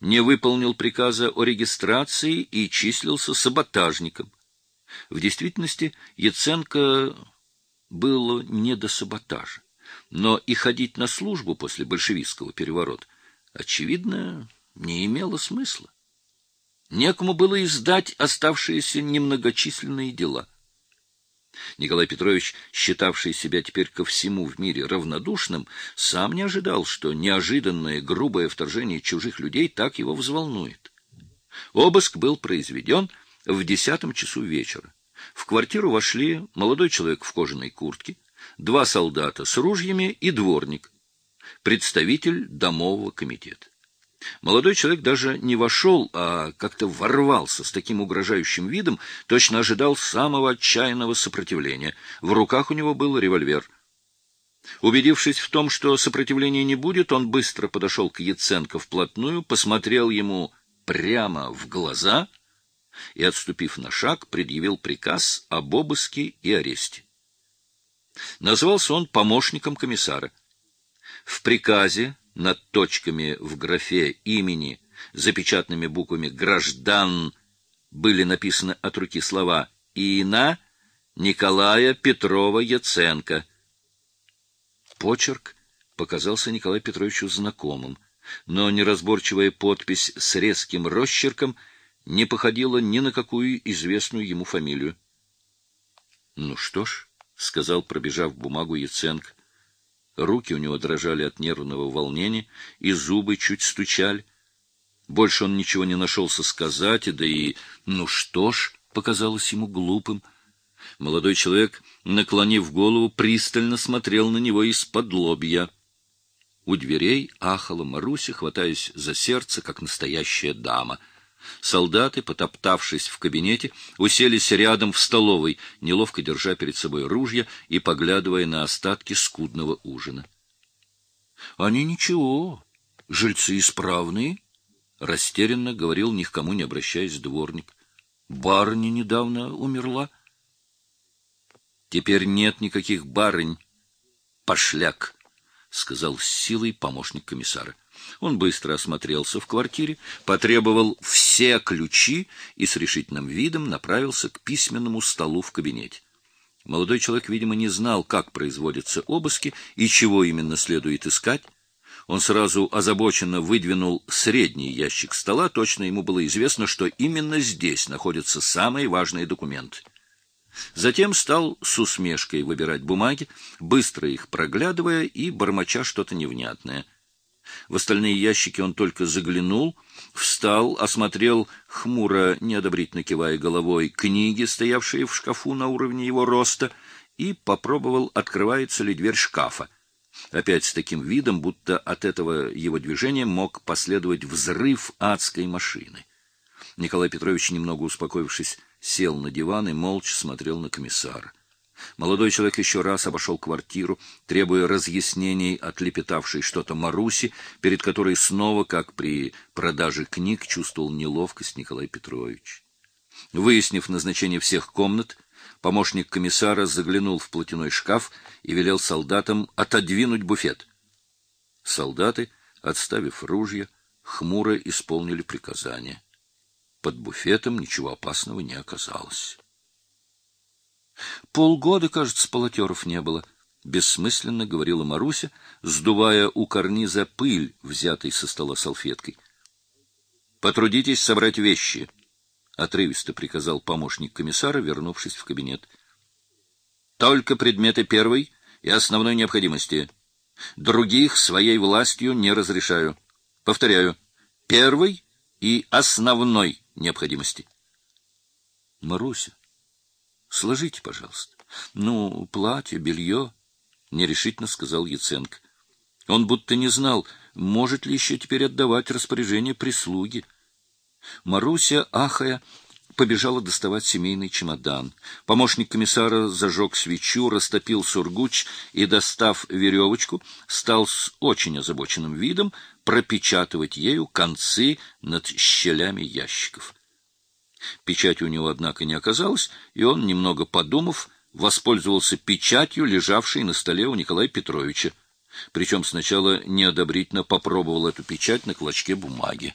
не выполнил приказа о регистрации и числился саботажником. В действительности Яценко было не до саботажа, но и ходить на службу после большевистского переворота, очевидно, не имело смысла. Некому было издать оставшиеся немногочисленные дела. Николай Петрович, считавший себя теперь ко всему в мире равнодушным, сам не ожидал, что неожиданное грубое вторжение чужих людей так его взволнует. Обыск был произведен в десятом часу вечера. В квартиру вошли молодой человек в кожаной куртке, два солдата с ружьями и дворник, представитель домового комитета. Молодой человек даже не вошел, а как-то ворвался с таким угрожающим видом, точно ожидал самого отчаянного сопротивления. В руках у него был револьвер. Убедившись в том, что сопротивления не будет, он быстро подошел к Яценко вплотную, посмотрел ему прямо в глаза и, отступив на шаг, предъявил приказ об обыске и аресте. Назвался он помощником комиссара. В приказе над точками в графе имени, запечатанными буквами «Граждан» были написаны от руки слова «Ина Николая Петрова Яценко». Почерк показался Николаю Петровичу знакомым, но неразборчивая подпись с резким росчерком не походила ни на какую известную ему фамилию. — Ну что ж, — сказал, пробежав бумагу Яценко, Руки у него дрожали от нервного волнения, и зубы чуть стучали. Больше он ничего не нашелся сказать, да и «ну что ж» показалось ему глупым. Молодой человек, наклонив голову, пристально смотрел на него из-под лобья. У дверей ахала Маруся, хватаясь за сердце, как настоящая дама — Солдаты, потоптавшись в кабинете, уселись рядом в столовой, неловко держа перед собой ружья и поглядывая на остатки скудного ужина. — Они ничего, жильцы исправные, — растерянно говорил, ни к кому не обращаясь, дворник. — Барыня недавно умерла. — Теперь нет никаких барынь. Пошляк, — сказал с силой помощник комиссара. — он быстро осмотрелся в квартире, потребовал все ключи и с решительным видом направился к письменному столу в кабинете. Молодой человек, видимо, не знал, как производятся обыски и чего именно следует искать. Он сразу озабоченно выдвинул средний ящик стола, точно ему было известно, что именно здесь находятся самые важные документы. Затем стал с усмешкой выбирать бумаги, быстро их проглядывая и бормоча что-то невнятное — в остальные ящики он только заглянул, встал, осмотрел, хмуро, неодобрительно кивая головой, книги, стоявшие в шкафу на уровне его роста, и попробовал, открывается ли дверь шкафа. Опять с таким видом, будто от этого его движения мог последовать взрыв адской машины. Николай Петрович, немного успокоившись, сел на диван и молча смотрел на комиссара. Молодой человек еще раз обошел квартиру, требуя разъяснений от лепетавшей что-то Маруси, перед которой снова, как при продаже книг, чувствовал неловкость Николай Петрович. Выяснив назначение всех комнат, помощник комиссара заглянул в платяной шкаф и велел солдатам отодвинуть буфет. Солдаты, отставив ружья, хмуро исполнили приказание. Под буфетом ничего опасного не оказалось. Полгода, кажется, полотеров не было, — бессмысленно говорила Маруся, сдувая у карниза пыль, взятой со стола салфеткой. — Потрудитесь собрать вещи, — отрывисто приказал помощник комиссара, вернувшись в кабинет. — Только предметы первой и основной необходимости. Других своей властью не разрешаю. Повторяю, первой и основной необходимости. — Маруся, Сложите, пожалуйста. Ну, платье, белье, — нерешительно сказал Яценко. Он будто не знал, может ли еще теперь отдавать распоряжение прислуги. Маруся, ахая, побежала доставать семейный чемодан. Помощник комиссара зажег свечу, растопил сургуч и, достав веревочку, стал с очень озабоченным видом пропечатывать ею концы над щелями ящиков. Печати у него, однако, не оказалось, и он, немного подумав, воспользовался печатью, лежавшей на столе у Николая Петровича. Причем сначала неодобрительно попробовал эту печать на клочке бумаги.